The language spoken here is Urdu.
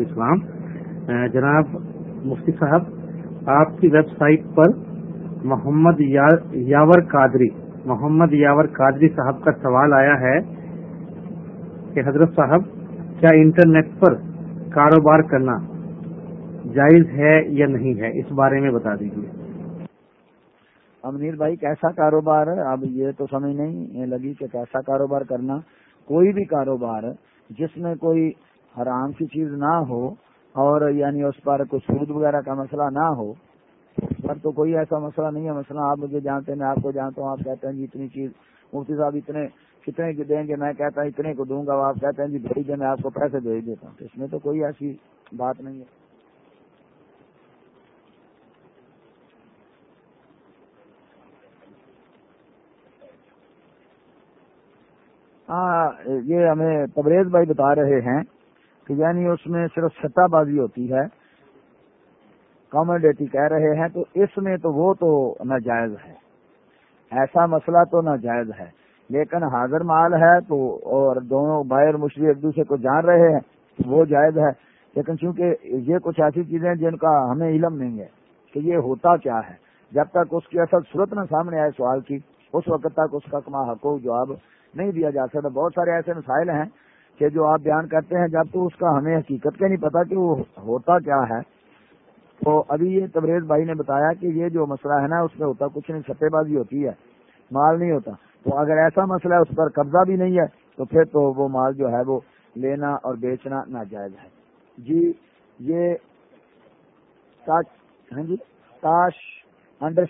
اسلام۔ جناب مفتی صاحب، آپ کی ویب سائٹ پر محمد یاور قادری، محمد یاور قادری صاحب کا سوال آیا ہے کہ حضرت صاحب، کیا انٹرنیٹ پر کاروبار کرنا جائز ہے یا نہیں ہے؟ اس بارے میں بتا دیجیے امنیر بھائی، کیسا کاروبار ہے؟ اب یہ تو سمجھ نہیں لگی کہ کیسا کاروبار کرنا۔ کوئی بھی کاروبار جس میں کوئی حرام کی چیز نہ ہو اور یعنی اس پر کوئی سود وغیرہ کا مسئلہ نہ ہو، پر تو کوئی ایسا مسئلہ نہیں ہے۔ مسئلہ آپ مجھے جانتے ہیں، میں آپ کو جانتا ہوں، آپ کہتے ہیں جی اتنی چیز، مفتی صاحب اتنے، کتنے کی دیں گے، میں کہتا ہوں اتنے کو دوں گا آپ کہتے ہیں جی بھیج دیں، میں آپ کو پیسے بھیج دیتا ہوں۔ اس میں تو کوئی ایسی بات نہیں ہے۔ ہاں یہ ہمیں تبریز بھائی بتا رہے ہیں۔ کہ یعنی اس میں صرف سٹہ بازی ہوتی ہے۔ کامڈیٹی کہہ رہے ہیں تو اس میں تو وہ تو ناجائز ہے۔ ایسا مسئلہ تو ناجائز ہے۔ لیکن حاضر مال ہے تو اور دونوں باہر مشری ایک دوسرے کو جان رہے ہیں وہ جائز ہے۔ لیکن چونکہ یہ کچھ ایسی چیزیں جن کا ہمیں علم نہیں ہے کہ یہ ہوتا کیا ہے۔ جب تک اس کی اصل صورت نہ سامنے آئے سوال کی، اس وقت تک اس کا کما حقوق جواب نہیں دیا جا سکتا۔ بہت سارے ایسے مسائل ہیں کہ جو آپ بیان کرتے ہیں جب تو اس کا ہمیں حقیقت کا نہیں پتا کہ وہ ہوتا کیا ہے۔ تو ابھی یہ تبریز بھائی نے بتایا کہ یہ جو مسئلہ ہے نا، اس میں ہوتا کچھ نہیں سٹے بازی ہوتی ہے، مال نہیں ہوتا۔ تو اگر ایسا مسئلہ ہے، اس پر قبضہ بھی نہیں ہے، تو پھر تو وہ مال جو ہے وہ لینا اور بیچنا ناجائز ہے۔ جی یہ تاش ہاں جی تاش انڈر